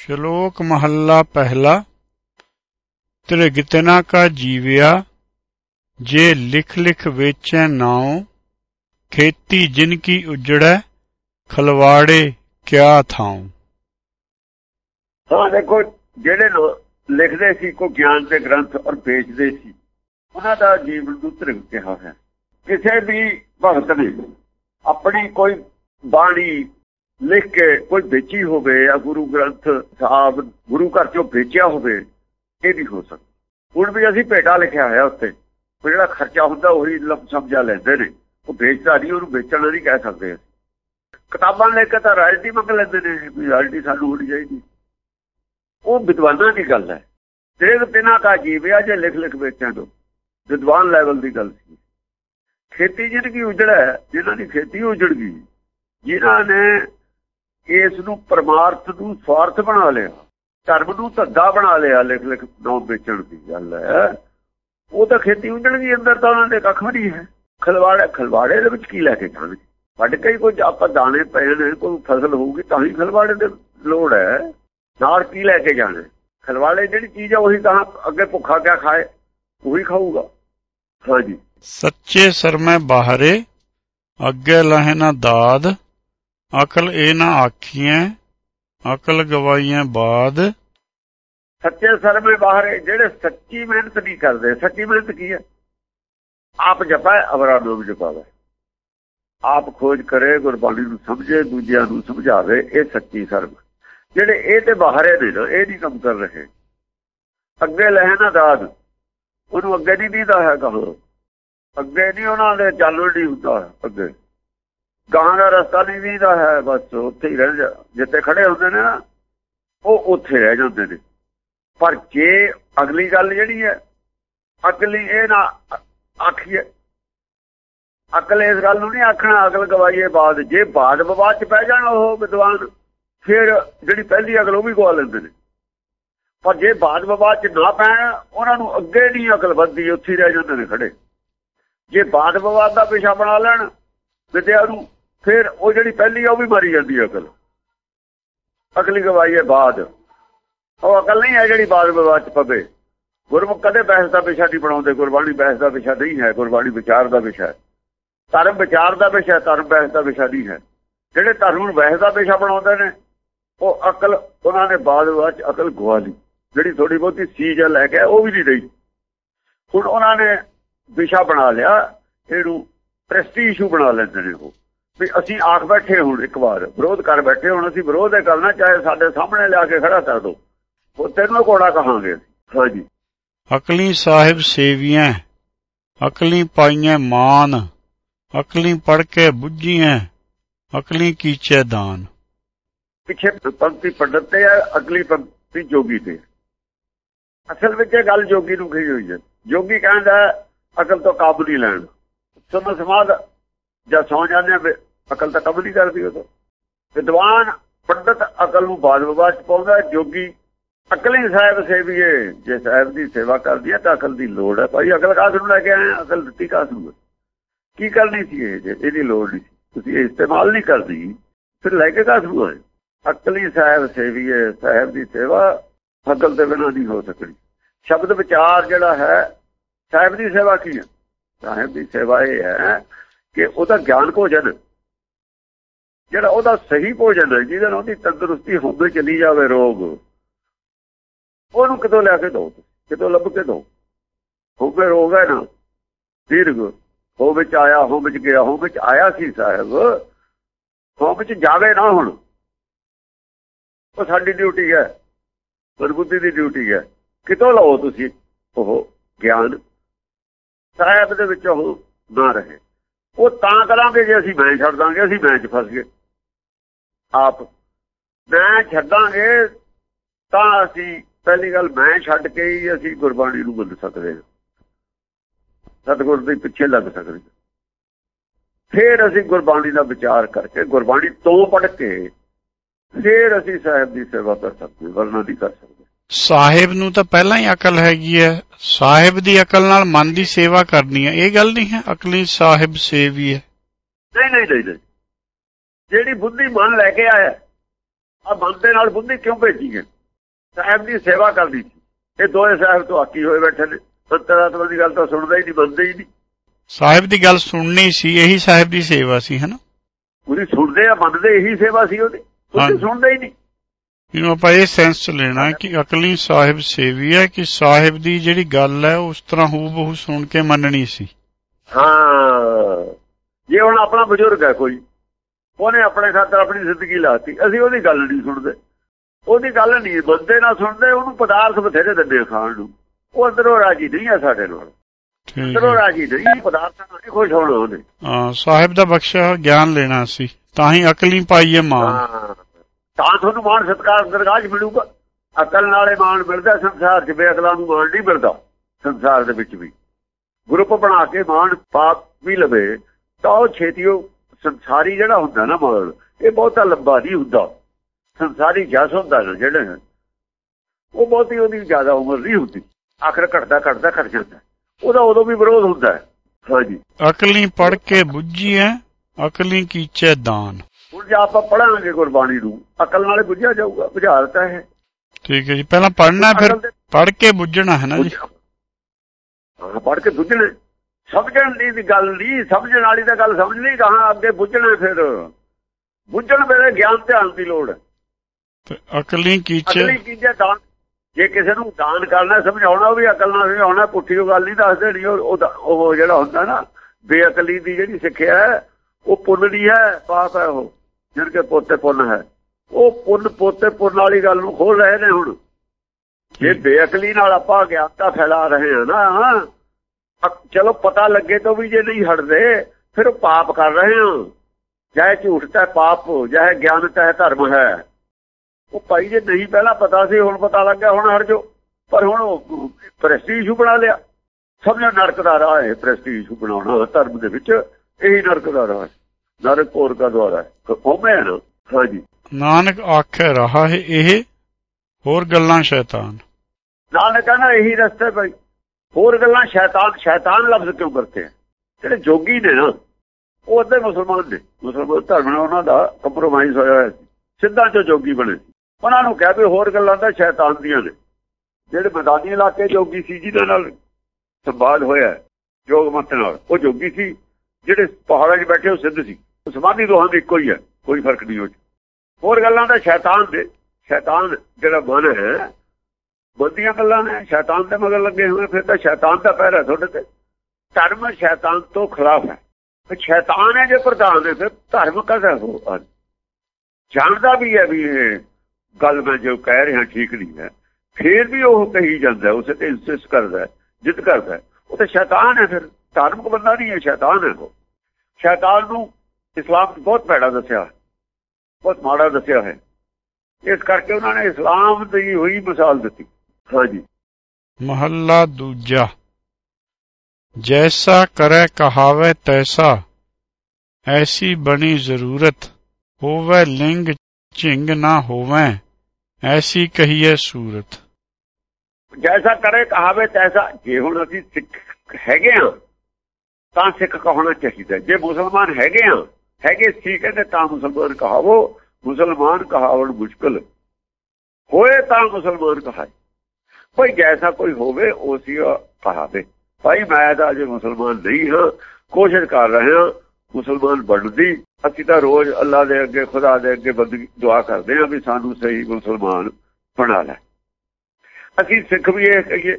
ਸ਼ਲੋਕ ਮਹੱਲਾ ਪਹਿਲਾ, ਤ੍ਰਿਗਤਨਾ ਕਾ ਜੀਵਿਆ, ਜੇ ਲਿਖ ਲਿਖ ਵੇਚੈ ਨਾਉ, ਖੇਤੀ ਜਿਨ ਕੀ ਉਜੜੈ, ਖਲਵਾੜੇ ਕਿਆ ਥਾਉ। ਹਾਂ ਦੇਖੋ, ਜਿਹੜੇ ਲਿਖਦੇ ਸੀ, ਕੋ ਗਿਆਨ ਦੇ ਗ੍ਰੰਥ ਔਰ ਵੇਚਦੇ ਸੀ, ਉਹਨਾਂ ਦਾ ਜੀਵਨ ਨੂੰ ਤ੍ਰਿਗ ਕਿਹਾ ਹੈ। ਕਿਸੇ ਵੀ ਭਗਤ ਨੇ ਆਪਣੀ ਕੋਈ ਬਾਣੀ ਲਿਖ ਕੇ ਕੋਈ ਵੇਚੀ ਹੋਵੇ ਜਾਂ ਗੁਰੂ ਗ੍ਰੰਥ ਸਾਹਿਬ, ਗੁਰੂ ਘਰ ਚੋਂ ਵੇਚਿਆ ਹੋਵੇ, ਇਹ ਨਹੀਂ ਹੋ ਸਕਦਾ। ਹੁਣ ਵੀ ਅਸੀਂ ਭੇਟਾ ਲਿਖਿਆ ਹੋਇਆ ਉੱਤੇ ਉਹ ਜਿਹੜਾ ਖਰਚਾ ਹੁੰਦਾ ਉਹੀ ਲਫ਼ ਸਮਝਾ ਲੈਂਦੇ ਨੇ। ਉਹ ਵੇਚਦਾ ਨਹੀਂ, ਉਹਨੂੰ ਵੇਚਣਾ ਨਹੀਂ ਕਹਿ ਸਕਦੇ ਕਿਤਾਬਾਂ ਲੈ ਕੇ ਤਾਂ ਰਾਇਲਟੀ ਮੰਗ ਲੈਂਦੇ ਨੇ ਵੀ ਰਾਇਲਟੀ ਸਾਨੂੰ ਹੋਣੀ ਚਾਹੀਦੀ। ਉਹ ਵਿਦਵਾਨਾਂ ਦੀ ਗੱਲ ਹੈ। ਤੇਗ ਤਿਨਾ ਕਾ ਜੀਵਿਆ ਜੇ ਲਿਖ ਲਿਖ ਵੇਚਾਂ ਤੋਂ। ਵਿਦਵਾਨ ਲੈਵਲ ਦੀ ਗੱਲ ਸੀ। ਖੇਤੀ ਜਿਹਨ ਕੀ ਉਜੜਾ ਜਿਹਨਾਂ ਦੀ ਖੇਤੀ ਉਜੜ ਗਈ, ਜਿਨ੍ਹਾਂ ਨੇ ਇਸ ਨੂੰ ਪਰਮਾਰਥ ਨੂੰ ਸਵਾਰਥ ਬਣਾ ਲਿਆ। ਧਰਮ ਨੂੰ ਧੱਗਾ ਬਣਾ ਲਿਆ, ਲਿਖ ਲਿਖ ਨੌ ਵੇਚਣ ਦੀ ਗੱਲ ਹੈ। ਉਹ ਤਾਂ ਖੇਤੀ ਉਜੜ ਅੰਦਰ ਤਾਂ ਉਹਨਾਂ ਦੇ ਕੱਖ ਨਹੀਂ ਹੈ। ਖਲਵਾੜੇ ਖਲਵਾੜੇ ਦੇ ਵਿੱਚ ਕੀ ਲੈ ਕੇ ਜਾਣਗੇ? ਵੱਡ ਕਈ ਕੁਝ ਆਪਾਂ ਦਾਣੇ ਪਏ ਨੇ, ਕੋਈ ਫਸਲ ਹੋਊਗੀ ਤਾਂ ਹੀ ਖਲਵਾੜੇ ਦੇ ਲੋੜ ਹੈ। ਨਾਲ ਕੀ ਲੈ ਕੇ ਜਾਣਾ? ਖਲਵਾੜੇ ਜਿਹੜੀ ਚੀਜ਼ ਆ, ਉਹੀ ਤਾਂ ਅੱਗੇ ਭੁੱਖਾ ਕਿਆ ਖਾਏ? ਉਹੀ ਖਾਊਗਾ। ਹਾਂਜੀ। ਸੱਚੇ ਸਰਮੈ ਬਾਹਰੇ, ਅੱਗੇ ਲਹਿ ਨਾ ਦਾਦ ਅਕਲ ਇਹ ਨਾ ਆਖੀਐ, ਅਕਲ ਗਵਾਈਆਂ ਬਾਦ। ਸੱਚੇ ਸਰਮੇ ਬਾਹਰੇ ਜਿਹੜੇ ਸੱਚੀ ਮਿਹਨਤ ਨਹੀਂ ਕਰਦੇ, ਸੱਚੀ ਮਿਹਨਤ ਕੀ ਹੈ? ਆਪ ਜਪਾ, ਅਵਰਾ ਨਾਮ ਜਪਾਵੇ। ਆਪ ਖੋਜ ਕਰੇ, ਗੁਰਬਾਣੀ ਨੂੰ ਸਮਝੇ, ਦੂਜਿਆਂ ਨੂੰ ਸਮਝਾਵੇ, ਇਹ ਸੱਚੀ ਸਰਮ ਜਿਹੜੇ ਇਹ ਤੇ ਬਾਹਰੇ ਨੇ ਇਹ ਨਹੀਂ ਕੰਮ ਕਰ ਰਹੇ। ਅੱਗੇ ਲਹਿ ਨਾ ਦਾਦ, ਉਹਨੂੰ ਅੱਗੇ ਨਹੀਂ ਦੀਦਾ ਹੈ ਕਹੋ ਅੱਗੇ ਨਹੀਂ ਉਹਨਾਂ ਦੇ ਚੱਲਣ ਨਹੀਂ ਹੁੰਦਾ ਅੱਗੇ। ਗਾਂ ਦਾ ਰਸਤਾ ਨਹੀਂ ਵੀਦਾ ਹੈ, ਬਸ ਉੱਥੇ ਹੀ ਰਹਿ ਜਾ। ਜਿੱਥੇ ਖੜੇ ਹੁੰਦੇ ਨੇ ਨਾ, ਉਹ ਉੱਥੇ ਰਹਿ ਜਾਂਦੇ ਨੇ। ਪਰ ਜੇ ਅਗਲੀ ਗੱਲ ਜਿਹੜੀ ਹੈ, ਅਗਲੀ ਇਹ ਨਾ ਆਖੀਏ ਅਕਲ ਇਸ ਗੱਲ ਨੂੰ ਨਹੀਂ ਆਖਣਾ ਅਕਲ ਗਵਾਈਏ ਬਾਦ। ਜੇ ਬਾਦ ਵਿਵਾਦ ਚ ਪੈ ਜਾਣ ਉਹ ਵਿਦਵਾਨ, ਫਿਰ ਜਿਹੜੀ ਪਹਿਲੀ ਅਕਲ ਉਹ ਵੀ ਗਵਾ ਲੈਂਦੇ ਨੇ। ਪਰ ਜੇ ਬਾਦ ਵਿਵਾਦ ਚ ਨਾ ਪੈਣ ਉਹਨਾਂ ਨੂੰ ਅੱਗੇ ਨਹੀਂ ਅਕਲ ਵੱਧਦੀ, ਉੱਥੇ ਰਹਿ ਜਾਂਦੇ ਨੇ ਖੜੇ। ਜੇ ਬਾਦ ਵਿਵਾਦ ਦਾ ਵਿਸ਼ਾ ਬਣਾ ਲੈਣ, ਵਿਦਿਆ ਨੂੰ ਫਿਰ ਉਹ ਜਿਹੜੀ ਪਹਿਲੀ ਆ, ਉਹ ਵੀ ਮਾਰੀ ਜਾਂਦੀ ਹੈ ਅਕਲ। ਅਕਲੀ ਗਵਾਈ ਹੈ ਬਾਦ। ਉਹ ਅਕਲ ਨਹੀਂ ਹੈ ਜਿਹੜੀ ਬਾਦ ਵਿਵਾਦ ਚ ਪਵੇ। ਗੁਰਮੁਖ ਕਦੇ ਬਹਿਸ ਦਾ ਵਿਸ਼ਾ ਨਹੀਂ ਬਣਾਉਂਦੇ, ਗੁਰਬਾਣੀ ਬਹਿਸ ਦਾ ਵਿਸ਼ਾ ਨਹੀਂ ਹੈ, ਗੁਰਬਾਣੀ ਵਿਚਾਰ ਦਾ ਵਿਸ਼ਾ ਹੈ। ਧਰਮ ਵਿਚਾਰ ਦਾ ਵਿਸ਼ਾ ਧਰਮ ਬਹਿਸ ਦਾ ਵਿਸ਼ਾ ਨਹੀਂ ਹੈ। ਜਿਹੜੇ ਧਰਮ ਨੂੰ ਬਹਿਸ ਦਾ ਵਿਸ਼ਾ ਬਣਾਉਂਦੇ ਨੇ, ਉਹ ਅਕਲ, ਉਹਨਾਂ ਨੇ ਬਾਦ ਵਿਵਾਦ ਚ ਅਕਲ ਗਵਾ ਲਈ। ਜਿਹੜੀ ਥੋੜੀ ਬਹੁਤੀ ਸੀਜ ਲੈ ਕੇ ਉਹ ਵੀ ਨਹੀਂ ਰਹੀ। ਹੁਣ ਉਹਨਾਂ ਨੇ ਵਿਸ਼ਾ ਬਣਾ ਲਿਆ, ਇਹਨੂੰ ਪ੍ਰੈਸਟੀ ਇਸ਼ੂ ਬਣਾ ਲੈਂਦੇ ਨੇ ਉਹ। ਵੀ ਅਸੀਂ ਆਖ ਬੈਠੇ ਹੁਣ ਇੱਕ ਵਾਰ ਵਿਰੋਧ ਕਰ ਬੈਠੇ ਹੁਣ ਅਸੀਂ ਵਿਰੋਧ ਇਹ ਕਰਨਾ ਚਾਹੇ ਸਾਡੇ ਸਾਹਮਣੇ ਲਿਆ ਕੇ ਖੜਾ ਕਰ ਦੋ। ਉਹ ਤੈਨੂੰ ਕੋੜਾ ਕਹਾਂਗੇ। ਹਾਂਜੀ। ਅਕਲੀ ਸਾਹਿਬ ਸੇਵੀਆਂ ਅਕਲੀ ਪਾਈਆਂ ਮਾਨ ਅਕਲੀ ਪੜ ਕੇ ਬੁੱਝੀਆਂ ਅਕਲੀ ਕੀਚੇ ਦਾਨ। ਪਿੱਛੇ ਪੰਕਤੀ ਪੰਡਤ ਤੇ ਆ ਅਗਲੀ ਪੰਕਤੀ ਜੋਗੀ ਤੇ। ਅਸਲ ਵਿੱਚ ਇਹ ਗੱਲ ਜੋਗੀ ਨੂੰ ਕਹੀ ਹੋਈ ਹੈ। ਜੋਗੀ ਕਹਿੰਦਾ ਅਕਲ ਤੋਂ ਕਾਬੂ ਨਹੀਂ ਲੈਣ। ਸਮਾਂ ਸਮਾਦ ਜਾਂ ਸੌ ਜਾਂਦੇ ਅਕਲ ਤਾਂ ਕੰਮ ਨਹੀਂ ਕਰਦੀ ਉਹ ਵਿਦਵਾਨ ਪੰਡਤ ਅਕਲ ਨੂੰ ਬਾਦ ਵਿਵਾਦ ਚ ਪਾਉਂਦਾ ਜੋਗੀ ਅਕਲੀ ਸਾਹਿਬ ਸੇਵੀਏ, ਜੇ ਸਾਹਿਬ ਦੀ ਸੇਵਾ ਕਰਦੀ ਹੈ ਤਾਂ ਅਕਲ ਦੀ ਲੋੜ ਹੈ। ਭਾਈ ਅਕਲ ਕਾਸ ਨੂੰ ਲੈ ਕੇ ਆਏ ਅਕਲ ਦਿੱਤੀ ਕਾਸ ਨੂੰ ਕੀ ਕਰਨੀ ਸੀ ਇਹ? ਇਹਦੀ ਲੋੜ ਨਹੀਂ ਤੁਸੀਂ ਇਹ ਇਸਤੇਮਾਲ ਨਹੀਂ ਕਰਦੀ। ਫਿਰ ਲੈ ਕੇ ਕਾਸ ਨੂੰ ਆਏ? ਅਕਲੀ ਸਾਹਿਬ ਸੇਵੀਏ, ਸਾਹਿਬ ਦੀ ਸੇਵਾ ਅਕਲ ਦੇ ਬਿਨਾਂ ਨਹੀਂ ਹੋ ਸਕਦੀ। ਸ਼ਬਦ ਵਿਚਾਰ ਜਿਹੜਾ ਹੈ, ਸਾਹਿਬ ਦੀ ਸੇਵਾ ਕੀ ਹੈ? ਸਾਹਿਬ ਦੀ ਸੇਵਾ ਇਹ ਹੈ ਕਿ ਉਹਦਾ ਗਿਆਨ ਭੋਜਨ ਜਿਹੜਾ ਉਹਦਾ ਸਹੀ ਭੋਜਨ ਹੈ ਜਿਹਦੇ ਨਾਲ ਉਹਦੀ ਤੰਦਰੁਸਤੀ ਹੁੰਦੇ ਚਲੀ ਜਾਵੇ ਰੋਗ, ਉਹਨੂੰ ਕਿਤੋਂ ਲੈ ਕੇ ਦੋ ਕਿਤੋਂ ਲੱਭ ਕੇ ਦੋ ਹੋਵੇ ਰੋਗ ਹੈ ਨਾ। ਦੀਰਘ, ਹੋ ਵਿੱਚ ਆਇਆ, ਹੋ ਵਿੱਚ ਗਿਆ, ਹੋ ਵਿੱਚ ਆਇਆ ਸੀ ਸਾਹਿਬ। ਹੋ ਵਿੱਚ ਜਾਵੇ ਨਾ ਹੁਣ। ਉਹ ਸਾਡੀ ਡਿਊਟੀ ਹੈ। ਗੁਰਬੁੱਧੀ ਦੀ ਡਿਊਟੀ ਹੈ। ਕਿਤੋਂ ਲਓ ਤੁਸੀਂ ਉਹ ਗਿਆਨ? ਸਾਹਿਬ ਦੇ ਵਿੱਚ ਉਹ ਨਾ ਰਹੇ। ਉਹ ਤਾਂ ਕਰਾਂਗੇ ਜੇ ਅਸੀਂ ਮੈਂ ਛੱਡ ਦਾਂਗੇ, ਅਸੀਂ ਮੈਂ ਚ ਫਸ ਗਏ। ਆਪ। ਮੈਂ ਛੱਡਾਂਗੇ ਤਾਂ ਅਸੀਂ ਪਹਿਲੀ ਗੱਲ ਮੈਂ ਛੱਡ ਕੇ ਹੀ ਅਸੀਂ ਗੁਰਬਾਣੀ ਨੂੰ ਮੰਨ ਸਕਦੇ ਹਾਂ। ਸਤਿਗੁਰ ਦੇ ਪਿੱਛੇ ਲੱਗ ਸਕਦੇ ਫਿਰ ਅਸੀਂ ਗੁਰਬਾਣੀ ਦਾ ਵਿਚਾਰ ਕਰਕੇ ਗੁਰਬਾਣੀ ਤੋਂ ਪੜ੍ਹ ਕੇ ਫਿਰ ਅਸੀਂ ਸਾਹਿਬ ਦੀ ਸੇਵਾ ਕਰ ਸਕਦੇ ਵਰਨਾ ਨਹੀਂ ਕਰ ਸਕਦੇ। ਸਾਹਿਬ ਨੂੰ ਤਾਂ ਪਹਿਲਾਂ ਹੀ ਅਕਲ ਹੈਗੀ ਹੈ। ਸਾਹਿਬ ਦੀ ਅਕਲ ਨਾਲ ਮਨ ਦੀ ਸੇਵਾ ਕਰਨੀ ਹੈ। ਇਹ ਗੱਲ ਨਹੀਂ ਹੈ ਅਕਲੀ ਸਾਹਿਬ ਸੇਵੀ ਹੈ। ਨਹੀਂ ਨਹੀਂ ਨਹੀਂ। ਜਿਹੜੀ ਬੁੱਧੀ ਮਨ ਲੈ ਕੇ ਆਇਆ ਆ ਮਨ ਦੇ ਨਾਲ ਬੁੱਧੀ ਕਿਉਂ ਭੇਜੀ ਹੈ? ਸਾਹਿਬ ਦੀ ਸੇਵਾ ਕਰਦੀ ਸੀ। ਇਹ ਦੋਏ ਸਾਹਿਬ ਤੋਂ ਆਕੀ ਹੋਏ ਬੈਠੇ ਨੇ। ਅੰਤਰਾਤਮਾ ਦੀ ਗੱਲ ਤਾਂ ਸੁਣਦਾ ਹੀ ਨਹੀਂ ਮੰਨਦੇ ਹੀ ਨਹੀਂ। ਸਾਹਿਬ ਦੀ ਗੱਲ ਸੁਣਨੀ ਸੀ ਇਹੀ ਸਾਹਿਬ ਦੀ ਸੇਵਾ ਸੀ ਹਨਾ? ਉਹਦੀ ਸੁਣਦੇ ਆ ਮੰਨਦੇ ਇਹੀ ਸੇਵਾ ਸੀ ਉਹਦੀ। ਉਹਦੀ। ਸੁਣਦੇ ਹੀ ਨਹੀਂ। ਇਹਨੂੰ ਆਪਾਂ ਇਹ ਸੈਂਸ ਚ ਲੈਣਾ ਕਿ ਅਕਲੀ ਸਾਹਿਬ ਸੇਵੀ ਹੈ ਕਿ ਸਾਹਿਬ ਦੀ ਜਿਹੜੀ ਗੱਲ ਹੈ ਉਸ ਤਰ੍ਹਾਂ ਹੂ ਬਹੂ ਸੁਣ ਕੇ ਮੰਨਣੀ ਸੀ। ਹਾਂ। ਜੇ ਹੁਣ ਆਪਣਾ ਬਜ਼ੁਰਗ ਹੈ ਕੋਈ ਉਹਨੇ ਆਪਣੇ ਖਾਤਰ ਆਪਣੀ ਜ਼ਿੰਦਗੀ ਲਾਤੀ। ਅਸੀਂ ਉਹਦੀ ਗੱਲ ਨਹੀਂ ਸੁਣਦੇ। ਉਹਦੀ ਗੱਲ ਨਹੀਂ ਬੰਦੇ ਨਾਲ ਸੁਣਦੇ ਉਹਨੂੰ ਪਦਾਰਥ ਬਥੇਰੇ ਦਿੰਦੇ ਆ ਖਾਣ ਨੂੰ। ਉਹ ਅੰਦਰੋਂ ਰਾਜੀ ਨਹੀਂ ਹੈ ਸਾਡੇ ਨਾਲ। ਅੰਦਰੋਂ ਰਾਜੀ ਨਹੀਂ ਪਦਾਰਥਾਂ ਨਾਲ ਨਹੀਂ ਖੁਸ਼ ਹੋਣਾ ਉਹਨੇ। ਹਾਂ ਸਾਹਿਬ ਦਾ ਬਖਸ਼ਿਆ ਗਿਆਨ ਲੈਣਾ ਸੀ। ਤਾਂ ਹੀ ਅਕਲੀ ਪਾਈਏ ਮਾਨ ਹਾਂ ਤਾਂ ਤੁਹਾਨੂੰ ਮਾਣ ਸਤਕਾਰ ਦਰਗਾਹ 'ਚ ਮਿਲੂਗਾ। ਅਕਲ ਨਾਲੇ ਮਾਣ ਮਿਲਦਾ ਸੰਸਾਰ 'ਚ ਬੇਅਕਲਾਂ ਨੂੰ ਮਾਣ ਨਹੀਂ ਮਿਲਦਾ ਸੰਸਾਰ ਦੇ ਵਿੱਚ ਵੀ। ਗਰੁੱਪ ਬਣਾ ਕੇ ਮਾਣ ਪਾਪ ਵੀ ਲਵੇ ਤਾਂ ਉਹ ਛੇਤੀ ਉਹ ਸੰਸਾਰੀ ਜਿਹੜਾ ਹੁੰਦਾ ਨਾ ਮਾਣ ਇਹ ਬਹੁਤਾ ਲੰਬਾ ਨਹੀਂ ਹੁੰਦਾ। ਸੰਸਾਰੀ ਜਸ ਹੁੰਦਾ ਨਾ ਜਿਹੜੇ ਉਹ ਬਹੁਤੀ ਉਹਦੀ ਜ਼ਿਆਦਾ ਉਮਰ ਨਹੀਂ ਹੁੰਦੀ। ਆਖਰ ਘਟਦਾ ਘਟਦਾ ਘਟ ਜਾਂਦਾ। ਉਹਦਾ ਉਦੋਂ ਵੀ ਵਿਰੋਧ ਹੁੰਦਾ ਹੈ। ਹਾਂਜੀ ਅਕਲੀ ਪੜ ਕੇ ਬੁੱਝੀ ਹੈ ਅਕਲੀ ਕੀਚੇ ਦਾਨ। ਹੁਣ ਜੇ ਆਪਾਂ ਪੜਾਂਗੇ ਗੁਰਬਾਣੀ ਨੂੰ ਅਕਲ ਨਾਲੇ ਬੁੱਝਿਆ ਜਾਊਗਾ ਬੁਝਾਰਤਾ ਹੈ ਠੀਕ ਹੈ ਜੀ ਪਹਿਲਾਂ ਪੜਨਾ ਫਿਰ ਪੜ ਕੇ ਬੁੱਝਣਾ ਹੈ ਨਾ ਜੀ। ਪੜ ਕੇ ਬੁੱਝਣਾ ਸਮਝਣ ਦੀ ਦੀ ਗੱਲ ਨਹੀਂ ਸਮਝਣ ਵਾਲੀ ਤਾਂ ਗੱਲ ਸਮਝ ਲਈ ਕਹਾਂ ਅੱਗੇ ਬੁੱਝਣਾ ਫਿਰ। ਬੁੱਝਣ ਵੇਲੇ ਗਿਆਨ ਧਿਆਨ ਦੀ ਲੋੜ। ਤੇ ਅਕਲੀ ਕੀਚੇ ਅਗਲੀ ਚੀਜ਼ਾਂ ਦਾਨ ਜੇ ਕਿਸੇ ਨੂੰ ਦਾਨ ਕਰਨਾ ਸਮਝਾਉਣਾ ਉਹ ਵੀ ਅਕਲ ਨਾਲ ਸਮਝਾਉਣਾ ਪੁੱਠੀ ਉਹ ਗੱਲ ਨਹੀਂ ਦੱਸਦੇ ਨਹੀਂ ਉਹ ਜਿਹੜਾ ਹੁੰਦਾ ਨਾ ਬੇਅਕਲੀ ਦੀ ਜਿਹੜੀ ਸਿੱਖਿਆ ਹੈ ਉਹ ਪੁੰਨ ਨਹੀਂ ਹੈ ਪਾਪ ਹੈ ਉਹ ਜਿਹਨ ਕੇ ਪੋਤੇ ਪੁੰਨ ਹੈ। ਉਹ ਪੁੰਨ ਪੋਤੇ ਪੁੰਨ ਵਾਲੀ ਗੱਲ ਨੂੰ ਖੋਲ ਰਹੇ ਨੇ ਹੁਣ। ਜੇ ਬੇਅਕਲੀ ਨਾਲ ਆਪਾਂ ਗਿਆਨਤਾ ਫੈਲਾ ਰਹੇ ਹਾਂ ਨਾ ਚਲੋ ਪਤਾ ਲੱਗੇ ਤਾਂ ਵੀ ਜੇ ਨਹੀਂ ਹਟਦੇ ਫਿਰ ਉਹ ਪਾਪ ਕਰ ਰਹੇ ਹਾਂ। ਚਾਹੇ ਝੂਠ ਤਾਂ ਪਾਪ ਚਾਹੇ ਗਿਆਨ ਤਾਂ ਧਰਮ ਹੈ। ਉਹ ਭਾਈ ਜੇ ਨਹੀਂ ਪਹਿਲਾਂ ਪਤਾ ਸੀ ਹੁਣ ਪਤਾ ਲੱਗਿਆ ਹੁਣ ਹਟ ਜੋ ਪਰ ਹੁਣ ਉਹ ਪ੍ਰੈਸਟੀਜ ਬਣਾ ਲਿਆ। ਸਮਝੋ ਨਰਕ ਦਾ ਰਾਹ ਹੈ ਪ੍ਰੈਸਟੀਜ ਬਣਾਉਣਾ ਧਰਮ ਦੇ ਵਿੱਚ ਇਹੀ ਨਰਕ ਦਾ ਰਾਹ ਹੈ। ਨਰਕ ਹੋਰ ਦਾ ਦੁਆਰਾ ਹੈ। ਹੋਮੇ ਨਾ ਹਾਂਜੀ। ਨਾਨਕ ਆਖੇ ਰਹਾ ਹੈ ਇਹ ਹੋਰ ਗੱਲਾਂ ਸ਼ੈਤਾਨ। ਨਾਨਕ ਕਹਿੰਦਾ ਇਹੀ ਰਸਤੇ ਭਾਈ। ਹੋਰ ਗੱਲਾਂ ਸ਼ੈਤਾਨ ਸ਼ੈਤਾਨ ਲਫ਼ਜ਼ ਕਿਉਂ ਕਰਤੇ ਜਿਹੜੇ ਜੋਗੀ ਨੇ ਨਾ, ਉਹ ਅੱਧੇ ਮੁਸਲਮਾਨ ਨੇ। ਮੁਸਲਮਾਨ ਧਰਮ ਨਾਲ ਉਹਨਾਂ ਦਾ ਕੰਪਰੋਮਾਈਜ਼ ਹੋਇਆ ਹੋਇਆ ਸੀ। ਸਿੱਧਾ ਚੋਂ ਜੋਗੀ ਬਣੇ ਉਹਨਾਂ ਨੂੰ ਕਹਿ ਵੀ ਹੋਰ ਗੱਲਾਂ ਤਾਂ ਸ਼ੈਤਾਨ ਦੀਆਂ ਨੇ। ਜਿਹੜੇ ਮੈਦਾਨੀ ਇਲਾਕੇ ਜੋਗੀ ਸੀ ਜਿਹਦੇ ਨਾਲ ਸੰਵਾਦ ਹੋਇਆ ਜੋਗ ਮਤ ਨਾਲ, ਉਹ ਜੋਗੀ ਸੀ। ਜਿਹੜੇ ਪਹਾੜਾਂ 'ਚ ਬੈਠੇ, ਉਹ ਸਿੱਧ ਸੀ। ਸਮਾਧੀ ਦੋਹਾਂ ਦੀ ਇੱਕੋ ਹੀ ਹੈ, ਕੋਈ ਫ਼ਰਕ ਨਹੀਂ ਉਹ ਹੋਰ ਗੱਲਾਂ ਤਾਂ ਸ਼ੈਤਾਨ ਦੇ ਸ਼ੈਤਾਨ ਜਿਹੜਾ ਮਨ ਹੈ ਬੰਦੀਆਂ ਗੱਲਾਂ ਨੇ, ਸ਼ੈਤਾਨ ਦੇ ਮਗਰ ਲੱਗੇ ਹੋਏ, ਫਿਰ ਤਾਂ ਸ਼ੈਤਾਨ ਦਾ ਪਹਿਰਾ ਤੁਹਾਡੇ ਤੇ। ਧਰਮ ਸ਼ੈਤਾਨ ਤੋਂ ਖਿਲਾਫ ਹੈ। ਫਿਰ ਸ਼ੈਤਾਨ ਹੈ ਜੇ ਪ੍ਰਧਾਨ ਹੈ, ਫਿਰ ਧਰਮ ਕਦਾ ਹੋ ਜਾਣਦਾ ਵੀ ਹੈ ਵੀ ਇਹ ਗੱਲ ਮੈਂ ਜੋ ਕਹਿ ਰਿਹਾ ਠੀਕ ਨਹੀਂ ਹੈ। ਫਿਰ ਵੀ ਉਹ ਕਹੀ ਜਾਂਦਾ ਉਸੇ ਤੇ ਇਨਸਿਸਟ ਕਰਦਾ ਜਿੱਦ ਕਰਦਾ ਉਹ ਤਾਂ ਸ਼ੈਤਾਨ ਹੈ ਫਿਰ, ਧਾਰਮਿਕ ਬੰਦਾ ਨਹੀਂ ਹੈ, ਸ਼ੈਤਾਨ ਹੈ ਉਹ। ਸ਼ੈਤਾਨ ਨੂੰ ਇਸਲਾਮ 'ਚ ਬਹੁਤ ਭੈੜਾ ਦੱਸਿਆ ਬਹੁਤ ਮਾੜਾ ਦੱਸਿਆ ਹੈ। ਇਸ ਕਰਕੇ ਉਹਨਾਂ ਨੇ ਇਸਲਾਮ ਦੀ ਹੋਈ ਮਿਸਾਲ ਦਿੱਤੀ। ਹਾਂਜੀ ਮਹੱਲਾ ਦੂਜਾ ਜੈਸਾ ਕਰੈ ਕਹਾਵੇ ਤੈਸਾ ਐਸੀ ਬਣੀ ਜ਼ਰੂਰਤ ਹੋਵੇ ਲਿੰਗ ਝਿੰਗ ਨਾ ਹੋਵੇ ਐਸੀ ਕਹੀਏ ਸੂਰਤ ਜੈਸਾ ਕਰੇ ਕਹਾਵੇ ਤੈਸਾ ਜੇ ਹੁਣ ਅਸੀਂ ਸਿੱਖ ਹੈਗੇ ਆ ਤਾਂ ਸਿੱਖ ਕਹਣਾ ਚਾਹੀਦਾ ਜੇ ਮੁਸਲਮਾਨ ਹੈਗੇ ਆ ਹੈਗੇ ਸੀ ਕਹਿੰਦੇ ਤਾਂ ਮੁਸਲਮਾਨ ਕਹਾਵੋ ਮੁਸਲਮਾਨ ਕਹਾਵਣ ਮੁਸ਼ਕਲ ਹੋਏ ਤਾਂ ਮੁਸਲਮਾਨ ਕਹਾਏ ਕੋਈ ਜੈਸਾ ਕੋਈ ਹੋਵੇ, ਉਸੇ ਕਹਾਵੇ ਭਾਈ ਮੈਂ ਤਾਂ ਅਜੇ ਮੁਸਲਮਾਨ ਨਹੀਂ ਹਾਂ, ਕੋਸ਼ਿਸ਼ ਕਰ ਰਹੇ ਹਾਂ, ਮੁਸਲਮਾਨ ਬਣਨ ਦੀ ਅਸੀਂ ਤਾਂ ਰੋਜ਼ ਅੱਲਾ ਦੇ ਅੱਗੇ, ਖੁਦਾ ਦੇ ਅੱਗੇ ਬੰਦਗੀ ਦੁਆ ਕਰਦੇ ਹਾਂ ਵੀ ਸਾਨੂੰ ਸਹੀ ਮੁਸਲਮਾਨ ਬਣਾ ਲੈ। ਅਸੀਂ ਸਿੱਖ ਵੀ ਇਹ ਕਹੀਏ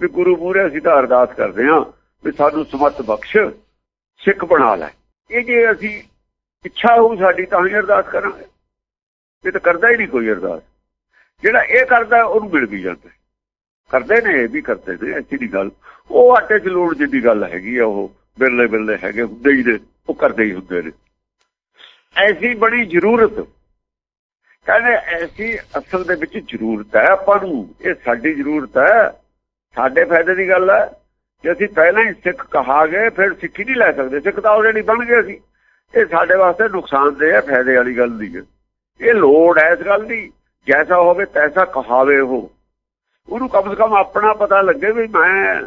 ਵੀ ਗੁਰੂ ਮੂਹਰੇ ਅਸੀਂ ਤਾਂ ਅਰਦਾਸ ਕਰਦੇ ਹਾਂ ਵੀ ਸਾਨੂੰ ਸਮਤ ਬਖਸ਼, ਸਿੱਖ ਬਣਾ ਲੈ। ਇਹ ਜੇ ਅਸੀਂ ਇੱਛਾ ਹੋਊ ਸਾਡੀ ਤਾਂ ਹੀ ਅਰਦਾਸ ਕਰਾਂਗੇ। ਇਹ ਤਾਂ ਕਰਦਾ ਹੀ ਨਹੀਂ ਕੋਈ ਅਰਦਾਸ। ਜਿਹੜਾ ਇਹ ਕਰਦਾ, ਉਹਨੂੰ ਮਿਲ ਵੀ ਜਾਂਦਾ। ਕਰਦੇ ਨੇ, ਇਹ ਵੀ ਕਰਦੇ ਨੇ, ਐਸੀ ਦੀ ਗੱਲ। ਉਹ ਆਟੇ 'ਚ ਲੋੜ ਜਿੱਦੀ ਗੱਲ ਹੈਗੀ ਆ ਉਹ, ਬਿਰਲੇ ਬਿਰਲੇ ਹੈਗੇ ਹੁੰਦੇ ਹੀ ਨੇ, ਉਹ ਕਰਦੇ ਹੀ ਹੁੰਦੇ ਨੇ। ਐਸੀ ਬੜੀ ਜ਼ਰੂਰਤ। ਕਹਿੰਦੇ ਐਸੀ ਅਸਲ ਦੇ ਵਿੱਚ ਜ਼ਰੂਰਤ ਹੈ ਆਪਾਂ ਨੂੰ, ਇਹ ਸਾਡੀ ਜ਼ਰੂਰਤ ਹੈ। ਸਾਡੇ ਫਾਇਦੇ ਦੀ ਗੱਲ ਹੈ, ਜੇ ਅਸੀਂ ਪਹਿਲਾਂ ਹੀ ਸਿੱਖ ਕਹਾ ਗਏ ਫਿਰ ਸਿੱਖੀ ਨਹੀਂ ਲੈ ਸਕਦੇ। ਸਿੱਖ ਤਾਂ ਆਲਰੇਡੀ ਬਣ ਗਏ ਅਸੀਂ। ਇਹ ਸਾਡੇ ਵਾਸਤੇ ਨੁਕਸਾਨਦੇਹ ਹੈ ਫਾਇਦੇ ਵਾਲੀ ਗੱਲ ਨਹੀਂ ਹੈ। ਇਹ ਲੋੜ ਹੈ ਇਸ ਗੱਲ ਦੀ, ਜੈਸਾ ਹੋਵੇ ਤੈਸਾ ਕਹਾਵੇ ਉਹ। ਉਹਨੂੰ ਕਮ ਸੇ ਕਮ ਆਪਣਾ ਪਤਾ ਲੱਗੇ ਵੀ ਮੈਂ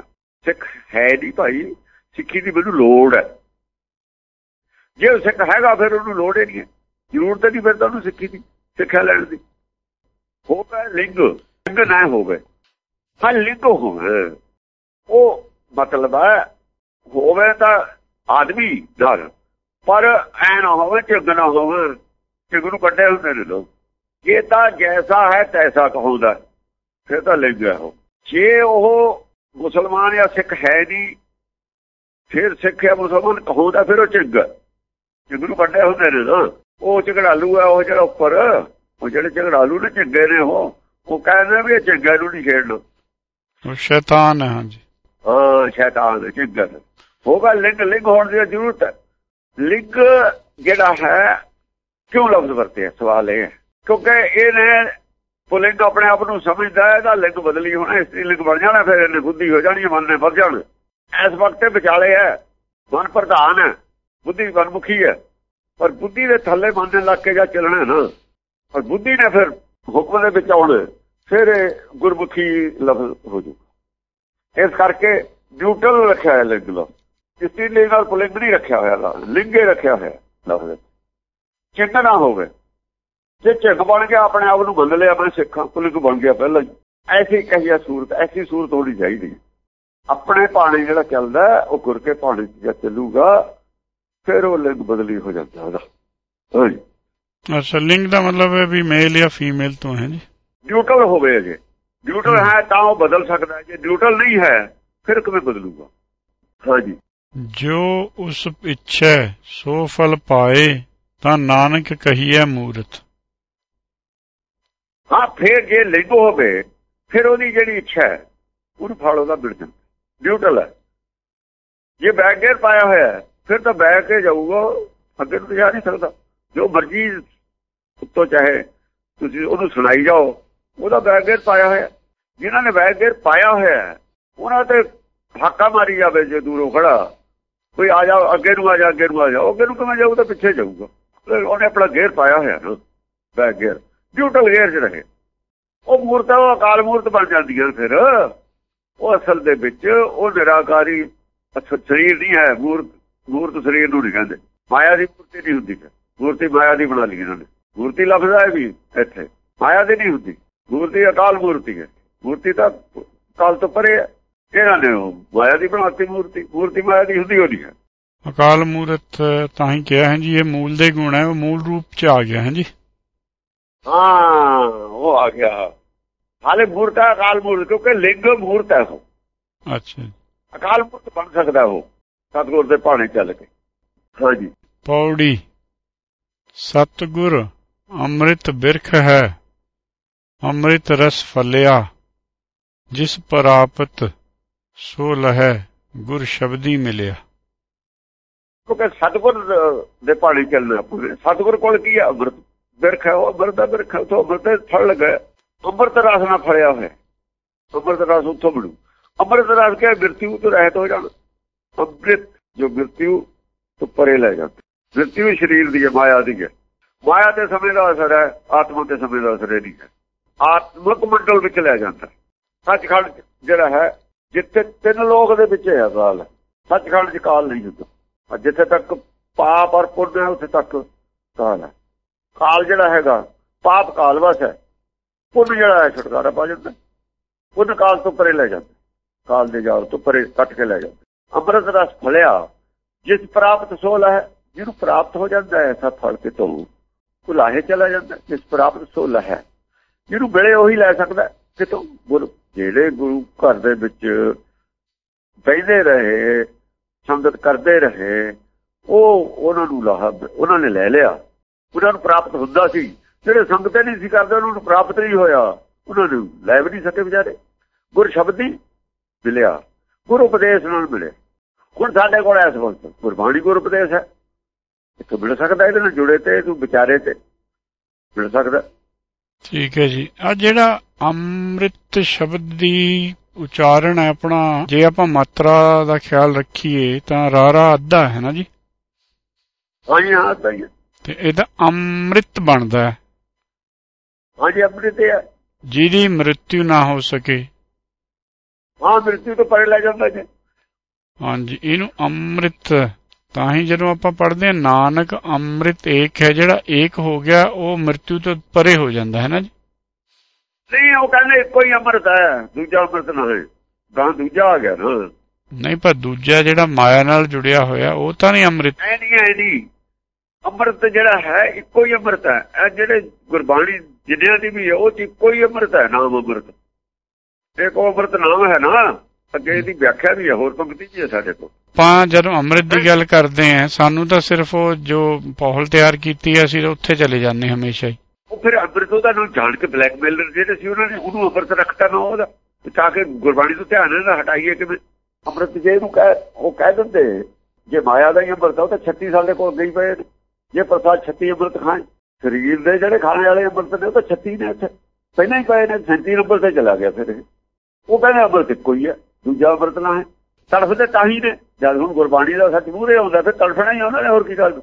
ਸਿੱਖ ਹੈ ਨਹੀਂ ਭਾਈ, ਸਿੱਖੀ ਦੀ ਮੈਨੂੰ ਲੋੜ ਹੈ। ਜੇ ਉਹ ਸਿੱਖ ਹੈਗਾ ਫਿਰ ਉਹਨੂੰ ਲੋੜ ਹੀ ਨਹੀਂ ਹੈ। ਜ਼ਰੂਰਤ ਨਹੀਂ ਫਿਰ ਤਾਂ ਉਹਨੂੰ ਸਿੱਖੀ ਦੀ, ਸਿੱਖਿਆ ਲੈਣ ਦੀ। ਹੋਵੇ ਲਿੰਗ ਲਿੰਗ ਨਾ ਹੋਵੇ ਹਾਂ, ਲਿੰਗ ਹੋਵੇ ਉਹ ਮਤਲਬ ਹੈ, ਹੋਵੇ ਤਾਂ ਆਦਮੀ ਦਰ ਪਰ ਐ ਨਾ ਹੋਵੇ ਝਿੱਗ ਨਾ ਹੋਵੇ। ਝਿੱਗ ਨੂੰ ਕੱਢੇ ਹੁੰਦੇ ਨੇ ਲੋਕ। ਇਹ ਤਾਂ ਜੈਸਾ ਹੈ, ਤੈਸਾ ਕਹਾਉਂਦਾ ਫਿਰ ਤਾਂ ਹੈ ਉਹ ਜੇ ਉਹ ਮੁਸਲਮਾਨ ਜਾਂ ਸਿੱਖ ਹੈ ਨਹੀਂ ਫਿਰ ਸਿੱਖ ਜਾਂ ਮੁਸਲਮਾਨ ਕਹੂੰਦਾ ਫਿਰ ਉਹ ਝਿੱਗ। ਝਿੱਗ ਨੂੰ ਕੱਢੇ ਹੁੰਦੇ ਨੇ ਨਾ। ਉਹ ਝਗੜਾਲੂ ਹੈ ਉਹ ਜਿਹੜਾ ਉੱਪਰ। ਉਹ ਜਿਹੜੇ ਝਗੜਾਲੂ ਨੇ ਝਿੱਗੇ ਨੇ ਉਹ। ਉਹ ਕਹਿੰਦੇ ਵੀ ਇਹ ਝਿੱਗੇ ਨੂੰ ਨਹੀਂ ਛੇੜਨਾ। ਉਹ ਸ਼ੈਤਾਨ ਹੈ ਹਾਂਜੀ। ਹਾਂ ਸ਼ੈਤਾਨ ਝਿੱਗਾ। ਹੋਗਾ ਲਿੰਗ ਲਿੰਗ ਹੋਣ ਦੀ ਜ਼ਰੂਰਤ। ਹੈ ਲਿੰਗ ਜਿਹੜਾ ਹੈ ਕਿਉਂ ਲਫ਼ਜ਼ ਵਰਤੇ ਸਵਾਲ ਇਹ ਹੈ। ਕਿਉਂਕਿ ਇਹਨੇ ਪੁਲਿੰਗ ਆਪਣੇ ਆਪ ਨੂੰ ਸਮਝਦਾ ਹੈ ਤਾਂ ਲਿੰਗ ਬਦਲੀ ਹੋਣਾ ਇਸਤਰੀ ਲਿੰਗ ਬਣ ਜਾਣਾ, ਫਿਰ ਇਹਨੇ ਬੁੱਧੀ ਹੋ ਜਾਣੀ, ਮਨ ਨੇ ਵੱਧ ਜਾਣਾ। ਇਸ ਵਕਤ ਤੇ ਵਿਚਾਲੇ ਹੈ, ਮਨ ਪ੍ਰਧਾਨ ਹੈ, ਬੁੱਧੀ ਵਨਮੁਖੀ ਹੈ। ਪਰ ਬੁੱਧੀ ਦੇ ਥੱਲੇ ਮਨ ਨੇ ਲੱਗ ਕੇ ਜਾ ਚੱਲਣਾ ਨਾ। ਪਰ ਬੁੱਧੀ ਨੇ ਫਿਰ ਹੁਕਮ ਦੇ ਵਿੱਚ ਆਉਣਾ ਫਿਰ ਗੁਰਮੁਖੀ ਲਫ਼ਜ਼ ਹੋ ਜੂ ਇਸ ਕਰਕੇ ਨਿਊਟਰਲ ਰੱਖਿਆ ਹੈ ਲਿੰਗ ਲੋ ਇਸਤਰੀ ਲਿੰਗ ਨਾਲ ਪੁਲਿੰਗ ਨਹੀਂ ਰੱਖਿਆ ਹੋਇਆ ਲਿੰਗੇ ਰੱਖਿਆ ਹੋਇਆ ਲਫ਼ਜ਼। ਚਿੰਨ ਨਾ ਹੋਵੇ। ਜੇ ਝਿੱਗ ਬਣ ਗਿਆ ਆਪਣੇ ਆਪ ਨੂੰ ਮੰਨ ਲਿਆ ਮੈਂ ਸਿੱਖਾਂ ਪੁਲਿੰਗ ਬਣ ਗਿਆ ਪਹਿਲਾਂ ਹੀ। ਐਸੀ ਕਹੀਆ ਸੂਰਤ ਐਸੀ ਸੂਰਤ ਹੋਣੀ ਚਾਹੀਦੀ ਆਪਣੇ ਪਾਣੀ ਜਿਹੜਾ ਚੱਲਦਾ ਉਹ ਗੁਰ ਕੇ ਪਾਣੀ ਜੇ ਚੱਲੂਗਾ ਫਿਰ ਉਹ ਲਿੰਗ ਬਦਲੀ ਹੋ ਜਾਂਦਾ ਉਹਦਾ। ਹਾਂਜੀ ਅੱਛਾ ਲਿੰਗ ਦਾ ਮਤਲਬ ਹੈ ਵੀ ਮੇਲ ਜਾਂ ਫੀਮੇਲ ਤੋਂ ਹੈ ਜੀ? ਨਿਊਟਰਲ ਹੋਵੇ ਜੇ ਨਿਊਟਰਲ ਹੈ ਤਾਂ ਉਹ ਬਦਲ ਸਕਦਾ ਜੇ ਨਿਊਟਰਲ ਨਹੀਂ ਹੈ ਫਿਰ ਕਿਵੇਂ ਬਦਲੂਗਾ? ਹਾਂਜੀ ਜੋ? ਉਸ ਇੱਛੈ ਸੋ ਫਲ ਪਾਏ ਤਾਂ ਨਾਨਕ ਕਹੀਐ ਮੂਰਤ। ਹਾਂ ਫੇਰ ਜੇ ਲਿੰਗ ਹੋਵੇ, ਫਿਰ ਉਹਦੀ ਜਿਹੜੀ ਇੱਛਾ ਹੈ, ਉਹਨੂੰ ਫਲ ਉਹਦਾ ਮਿਲ ਜਾਂਦਾ। ਨਿਊਟਰਲ ਹੈ। ਜੇ ਬੈਕ ਗੇਅਰ ਪਾਇਆ ਹੋਇਆ ਫਿਰ ਤਾਂ ਬੈਕ ਕੇ ਜਾਊਗਾ, ਅੱਗੇ ਨੂੰ ਜਾ ਨਹੀਂ ਸਕਦਾ। ਜੋ ਮਰਜ਼ੀ ਉੱਤੋਂ ਚਾਹੇ ਤੁਸੀਂ ਉਹਨੂੰ ਸੁਣਾਈ ਜਾਓ, ਉਹਦਾ ਬੈਕ ਗੇਅਰ ਪਾਇਆ ਹੋਇਆ ਜਿਨ੍ਹਾਂ ਨੇ ਬੈਕ ਗੇਅਰ ਪਾਇਆ ਹੋਇਆ ਉਹਨਾਂ ਤੇ ਹਾਕਾ ਮਾਰੀ ਜਾਵੇ ਜੇ ਦੂਰੋਂ ਖੜਾ। ਕੋਈ ਆ ਜਾ, ਅੱਗੇ ਨੂੰ ਆ ਜਾ, ਅੱਗੇ ਨੂੰ ਆ ਜਾ। ਅੱਗੇ ਨੂੰ ਕਿਵੇਂ ਜਾਊ ਤਾਂ ਪਿੱਛੇ ਜਾਊਗਾ। ਉਹਨੇ ਆਪਣਾ ਗੇਅਰ ਪਾਇਆ ਹੋਇਆ ਨਾ ਬੈਕ ਗੇਅਰ ਨਿਊਟਰਲ ਗੇਅਰ 'ਚ ਰਹੇ। ਉਹ ਮੂਰਤ, ਉਹ ਅਕਾਲ ਮੂਰਤ ਬਣ ਜਾਂਦੀਆਂ ਫਿਰ। ਉਹ ਅਸਲ ਦੇ ਵਿੱਚ ਉਹ ਨਿਰਾਕਾਰੀ ਸਰੀਰ ਨਹੀਂ ਹੈ, ਮੂਰਤ ਮੂਰਤ ਸਰੀਰ ਨੂੰ ਨਹੀਂ ਕਹਿੰਦੇ। ਮਾਇਆ ਦੀ ਮੂਰਤੀ ਨਹੀਂ ਹੁੰਦੀ ਮੂਰਤੀ ਮਾਇਆ ਦੀ ਬਣਾ ਲਈ ਇਹਨਾਂ ਨੇ। ਮੂਰਤੀ ਲਫ਼ਜ਼ ਹੈ ਵੀ ਇੱਥੇ। ਮਾਇਆ ਦੀ ਨਹੀਂ ਹੁੰਦੀ। ਮੂਰਤੀ ਅਕਾਲ ਮੂਰਤੀ ਹੈ। ਮੂਰਤੀ ਤਾਂ ਕਾਲ ਤੋਂ ਪਰੇ ਹੈ। ਇਹਨਾਂ ਨੇ ਉਹ ਮਾਇਆ ਦੀ ਬਣਾਤੀ ਮੂਰਤੀ। ਮੂਰਤੀ ਮਾਇਆ ਦੀ ਹੁੰਦੀ ਹੋਣੀ ਹੈ। ਅਕਾਲ ਮੂਰਤ ਤਾਂ ਹੀ ਕਿਹਾ ਹੈ ਜੀ, ਇਹ ਮੂਲ ਦੇ ਗੁਣ ਹੈ, ਉਹ ਮੂਲ ਰੂਪ ਚ ਆ ਗਿਆ ਹੈ ਜੀ। ਹਾਂ ਉਹ ਆ ਗਿਆ। ਹਾਲੇ ਮੂਰਤ ਹੈ ਅਕਾਲ ਮੂਰਤ ਕਿਉਂਕਿ ਲਿੰਗ ਮੂਰਤ ਹੈ ਉਹ। ਅੱਛਾ ਅਕਾਲ ਮੂਰਤ ਬਣ ਸਕਦਾ ਉਹ ਸਤਗੁਰ ਦੇ ਭਾਣੇ ਚੱਲ ਕੇ। ਹਾਂਜੀ ਪੌੜੀ। ਸਤਗੁਰ ਅੰਮ੍ਰਿਤ ਬਿਰਖ ਹੈ ਅੰਮ੍ਰਿਤ ਰਸ ਫਲਿਆ ਜਿਸ ਪ੍ਰਾਪਤ ਸੋ ਲਹੈ ਗੁਰ ਸ਼ਬਦੀ ਮਿਲਿਆ। ਕਿਉਂਕਿ ਸਤਗੁਰ ਦੇ ਭਾਣੇ ਚੱਲਣਾ ਪੂਰੇ। ਸਤਗੁਰ ਕੋਲ ਕੀ ਹੈ ਅੰਮ੍ਰਿਤ? ਬਿਰਖ ਹੈ ਉਹ ਅੰਮ੍ਰਿਤ ਦਾ ਬਿਰਖ ਹੈ ਤੋਂ ਅੰਮ੍ਰਿਤ ਫਲ ਲਗਾ ਅੰਮ੍ਰਿਤ ਰਸ ਨਾਲ ਫਲਿਆ ਹੋਇਆ। ਅੰਮ੍ਰਿਤ ਰਸ ਉੱਥੋਂ ਮਿਲੂ ਅੰਮ੍ਰਿਤ ਰਸ ਕੇ ਮ੍ਰਿਤਿਉ ਤੋਂ ਰਹਿਤ ਹੋ ਜਾਣਾ ਅੰਮ੍ਰਿਤ ਜੋ ਮ੍ਰਿਤਿਉ ਤੋਂ ਪਰੇ ਲੈ ਜਾਂਦਾ ਮ੍ਰਿਤਿਉ ਸਰੀਰ ਦੀ ਹੈ, ਮਾਇਆ ਦੀ ਹੈ। ਮਾਇਆ ਦੇ ਸਮੇਂ ਦਾ ਅਸਰ ਹੈ, ਆਤਮਾ ਦੇ ਸਮੇਂ ਦਾ ਅਸਰ ਨਹੀਂ ਹੈ। ਆਤਮਿਕ ਮੰਡਲ ਵਿੱਚ ਲੈ ਜਾਂਦਾ। ਸੱਚਖੰਡ ਜਿਹੜਾ ਹੈ, ਜਿੱਥੇ ਤਿੰਨ ਲੋਕ ਦੇ ਵਿੱਚ ਹੈ। ਕਾਲ ਸੱਚਖੰਡ ਚ ਕਾਲ ਨਹੀਂ ਹੁੰਦਾ। ਜਿੱਥੇ ਤੱਕ ਪਾਪ ਔਰ ਪੁੰਨ ਹੈ, ਉੱਥੇ ਤੱਕ ਕਾਲ ਹੈ। ਕਾਲ ਜਿਹੜਾ ਹੈਗਾ, ਪਾਪ ਕਾਲ ਵਸ ਹੈ। ਪੁੰਨ ਜਿਹੜਾ ਹੈ, ਛੁਟਕਾਰਾ ਪਾ ਜਾਂਦਾ। ਪੁੰਨ ਕਾਲ ਤੋਂ ਪਰੇ ਲੈ ਜਾਂਦਾ। ਕਾਲ ਦੇ ਜਾਲ ਤੋਂ ਪਰੇ ਕੱਟ ਕੇ ਲੈ ਜਾਂਦਾ। ਅੰਮ੍ਰਿਤ ਰਸ ਫਲਿਆ, ਜਿਸ ਪ੍ਰਾਪਤ ਸੋਲ ਹੈ, ਜਿਹਨੂੰ ਪ੍ਰਾਪਤ ਹੋ ਜਾਂਦਾ ਹੈ ਐਸਾ ਫਲ ਕੇ ਤੋਂ ਭੁਲਾਹੇ ਚਲਾ ਜਾਂਦਾ, ਜਿਸ ਪ੍ਰਾਪਤ ਸੋਲ ਹੈ, ਜਿਹਨੂੰ ਮਿਲੇ ਉਹੀ ਲੈ ਸਕਦਾ ਕਿਤੋਂ? ਗੁਰੂ, ਜਿਹੜੇ ਗੁਰੂ ਘਰ ਦੇ ਵਿੱਚ ਬੈਠਦੇ ਰਹੇ, ਸੰਗਤ ਕਰਦੇ ਰਹੇ, ਉਹ ਉਹਨਾਂ ਨੂੰ ਲਾਹਾ, ਉਹਨਾਂ ਨੇ ਲੈ ਲਿਆ। ਉਹਨਾਂ ਨੂੰ ਪ੍ਰਾਪਤ ਹੁੰਦਾ ਸੀ। ਜਿਹੜੇ ਸੰਗਤੇ ਨਹੀਂ ਸੀ ਕਰਦੇ ਉਹਨਾਂ ਨੂੰ ਪ੍ਰਾਪਤ ਨਹੀਂ ਹੋਇਆ। ਉਹਨਾਂ ਨੂੰ ਲੈ ਵੀ ਨਹੀਂ ਸਕੇ ਵਿਚਾਰੇ। ਗੁਰ ਸ਼ਬਦੀ ਮਿਲਿਆ। ਗੁਰ ਉਪਦੇਸ਼ ਨਾਲ ਮਿਲੇ ਹੁਣ ਸਾਡੇ ਕੋਲ ਇਸ ਵਕਤ ਗੁਰਬਾਣੀ ਗੁਰ ਉਪਦੇਸ਼ ਹੈ। ਇੱਥੋਂ ਮਿਲ ਸਕਦਾ ਇਹਦੇ ਨਾਲ ਜੁੜੇ ਤੇ ਤੂੰ ਵਿਚਾਰੇ ਤੇ ਮਿਲ ਸਕਦਾ। ਠੀਕ ਹੈ ਜੀ। ਆ ਜਿਹੜਾ ਅੰਮ੍ਰਿਤ ਸ਼ਬਦ ਦੀ ਉਚਾਰਨ ਹੈ ਆਪਣਾ ਜੇ ਆਪਾਂ ਮਾਤਰਾ ਦਾ ਖਿਆਲ ਰੱਖੀਏ ਤਾਂ ਰਾਰਾ ਅੱਧਾ ਹੈ ਨਾ ਜੀ? ਹਾਂਜੀ ਹਾਂ ਸਹੀ ਹੈ। ਤੇ ਇਹਦਾ ਅੰਮ੍ਰਿਤ ਬਣਦਾ ਹੈ। ਹਾਂਜੀ ਅੰਮ੍ਰਿਤ ਹੈ। ਜਿਹਦੀ ਮ੍ਰਿਤਿਉ ਨਾ ਹੋ ਸਕੇ। ਹਾਂ ਮ੍ਰਿਤਿੂ ਤੋਂ ਪਰੇ ਲੈ ਜਾਂਦਾ ਜੀ। ਹਾਂਜੀ ਇਹਨੂੰ ਅੰਮ੍ਰਿਤ ਤਾਂ ਹੀ ਜਦੋਂ ਆਪਾਂ ਪੜ੍ਹਦੇ ਹਾਂ ਨਾਨਕ ਅੰਮ੍ਰਿਤ ਏਕ ਹੈ ਜਿਹੜਾ ਏਕ ਹੋ ਗਿਆ ਉਹ ਮਰਤੂ ਤੋਂ ਪਰੇ ਹੋ ਜਾਂਦਾ ਹੈ ਨਾ ਜੀ। ਨਹੀਂ ਉਹ ਕਹਿੰਦੇ ਇੱਕੋ ਹੀ ਅੰਮ੍ਰਿਤ ਹੈ ਦੂਜਾ ਅੰਮ੍ਰਿਤ ਨਾ ਹੈ ਗਾਂ ਦੂਜਾ ਆ ਗਿਆ ਨਾ। ਨਹੀਂ ਪਰ ਦੂਜਾ ਜਿਹੜਾ ਮਾਇਆ ਨਾਲ ਜੁੜਿਆ ਹੋਇਆ ਉਹ ਤਾਂ ਨਹੀਂ ਅੰਮ੍ਰਿਤ। ਨਹੀਂ ਨਹੀਂ। ਅੰਮ੍ਰਿਤ ਜਿਹੜਾ ਹੈ ਇੱਕੋ ਹੀ ਅੰਮ੍ਰਿਤ ਹੈ। ਇਹ ਜਿਹੜੇ ਗੁਰਬਾਣੀ ਜਿੰਨਿਆਂ ਦੀ ਵੀ ਹੈ ਉਹ ਚ ਇੱਕੋ ਹੀ ਅੰਮ੍ਰਿਤ ਹੈ ਨਾਮ ਅੰਮ੍ਰਿਤ। ਇੱਕ ਉਹ ਅੰਮ੍ਰਿਤ ਨਾਮ ਹੈ ਨਾ ਅੱਗੇ ਇਹਦੀ ਵਿਆਖਿਆ ਵੀ ਹੈ ਹੋਰ ਪੰਕਤੀ ਜੀ ਹੈ ਸਾਡੇ ਕੋਲ। ਆਪਾਂ ਜਦੋਂ ਅੰਮ੍ਰਿਤ ਦੀ ਗੱਲ ਕਰਦੇ ਆਂ ਸਾਨੂੰ ਤਾਂ ਸਿਰਫ ਉਹ ਜੋ ਪੌਹਲ ਤਿਆਰ ਕੀਤੀ ਹੈ ਅਸੀਂ ਉੱਥੇ ਚਲੇ ਜਾਂਦੇ ਹਮੇਸ਼ਾ ਹੀ। ਉਹ ਫਿਰ ਅੰਮ੍ਰਿਤ ਉਹਦਾ ਨੂੰ ਜਾਣ ਕੇ ਬਲੈਕਮੇਲਰ ਜਿਹੜੇ ਸੀ ਉਹਨਾਂ ਨੇ ਉਹਨੂੰ ਅੰਮ੍ਰਿਤ ਰੱਖਤਾ ਨਾ ਉਹਦਾ। ਤਾਂ ਕਿ ਗੁਰਬਾਣੀ ਤੋਂ ਧਿਆਨ ਨਾ ਹਟਾਈਏ ਕਿ ਅੰਮ੍ਰਿਤ ਜੇ ਇਹਨੂੰ ਕਹਿ ਉਹ ਕਹਿ ਦਿੰਦੇ ਜੇ ਮਾਇਆ ਦਾ ਹੀ ਅੰਮ੍ਰਿਤ ਉਹ ਤਾਂ 36 ਸਾਲ ਦੇ ਕੋਲ ਗਈ ਪਏ ਨੇ। ਜੇ ਪ੍ਰਸਾਦ 36 ਅੰਮ੍ਰਿਤ ਖਾਣ ਸਰੀਰ ਦੇ ਜਿਹੜੇ ਖਾਣੇ ਵਾਲੇ ਅੰਮ੍ਰਿਤ ਨੇ ਉਹ ਤਾਂ 36 ਨੇ ਇੱਥੇ। ਪਹਿਲਾਂ ਹੀ ਪਏ ਨੇ 37 ਨੰਬਰ ਤੇ ਚਲਾ ਗਿਆ ਫਿਰ। ਉਹ ਕਹਿੰਦੇ ਅੰਮ੍ਰਿਤ ਇੱਕੋ ਹੀ ਹੈ ਦੂਜਾ ਅੰਮ੍ਰਿਤ ਨਾ ਹੈ। ਤੜਫਦੇ ਤਾਂ ਹੀ ਨੇ ਜਦ ਹੁਣ ਗੁਰਬਾਣੀ ਦਾ ਸੱਚ ਮੂਹਰੇ ਆਉਂਦਾ ਫਿਰ ਤੜਫਣਾ ਹੀ ਆਉਂਦਾ ਨੇ ਹੋਰ ਕੀ ਗੱਲ?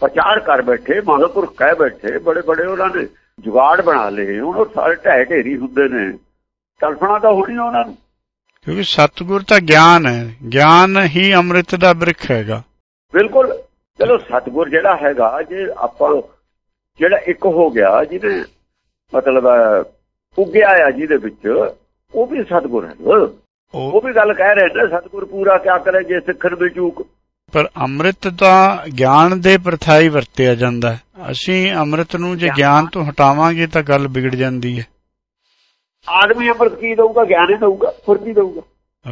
ਪ੍ਰਚਾਰ ਕਰ ਬੈਠੇ ਮਹਾਂਪੁਰਖ ਕਹਿ ਬੈਠੇ ਬੜੇ ਬੜੇ ਉਹਨਾਂ ਨੇ ਜੁਗਾੜ ਬਣਾ ਲਏ ਹੁਣ ਉਹ ਸਾਰੇ ਢਹਿ ਢੇਰੀ ਹੁੰਦੇ ਨੇ। ਤੜਫਣਾ ਤਾਂ ਹੋਣੀ ਉਹਨਾਂ ਨੂੰ। ਕਿਉਂਕਿ ਸਤਿਗੁਰ ਤਾਂ ਗਿਆਨ ਹੈ ਗਿਆਨ ਹੀ ਅੰਮ੍ਰਿਤ ਦਾ ਬ੍ਰਿਖ ਹੈਗਾ। ਬਿਲਕੁਲ। ਚਲੋ ਸਤਗੁਰ ਜਿਹੜਾ ਹੈਗਾ ਜੇ ਆਪਾਂ ਜਿਹੜਾ ਇੱਕ ਹੋ ਗਿਆ ਜਿਹਨੇ ਮਤਲਬ ਉੱਗਿਆ ਆ ਜਿਹਦੇ ਵਿੱਚ ਉਹ ਵੀ ਸਤਗੁਰ ਹੈ ਉਹ ਵੀ ਗੱਲ ਕਹਿ ਰਹੇ ਨੇ ਸਤਗੁਰ ਪੂਰਾ ਕਿਆ ਕਰੇ ਜੇ ਸਿੱਖਣ ਵਿੱਚ ਚੂਕ। ਪਰ ਅੰਮ੍ਰਿਤ ਤਾਂ ਗਿਆਨ ਦੇ ਪ੍ਰਥਾਈ ਵਰਤਿਆ ਜਾਂਦਾ ਅਸੀਂ ਅੰਮ੍ਰਿਤ ਨੂੰ ਜੇ ਗਿਆਨ ਤੋਂ ਹਟਾਵਾਂਗੇ ਤਾਂ ਗੱਲ ਵਿਗੜ ਜਾਂਦੀ ਹੈ। ਆਦਮੀ ਅੰਮ੍ਰਿਤ ਕੀ ਦਊਗਾ? ਗਿਆਨ ਹੀ ਦਊਗਾ ਕੀ ਦਊਗਾ।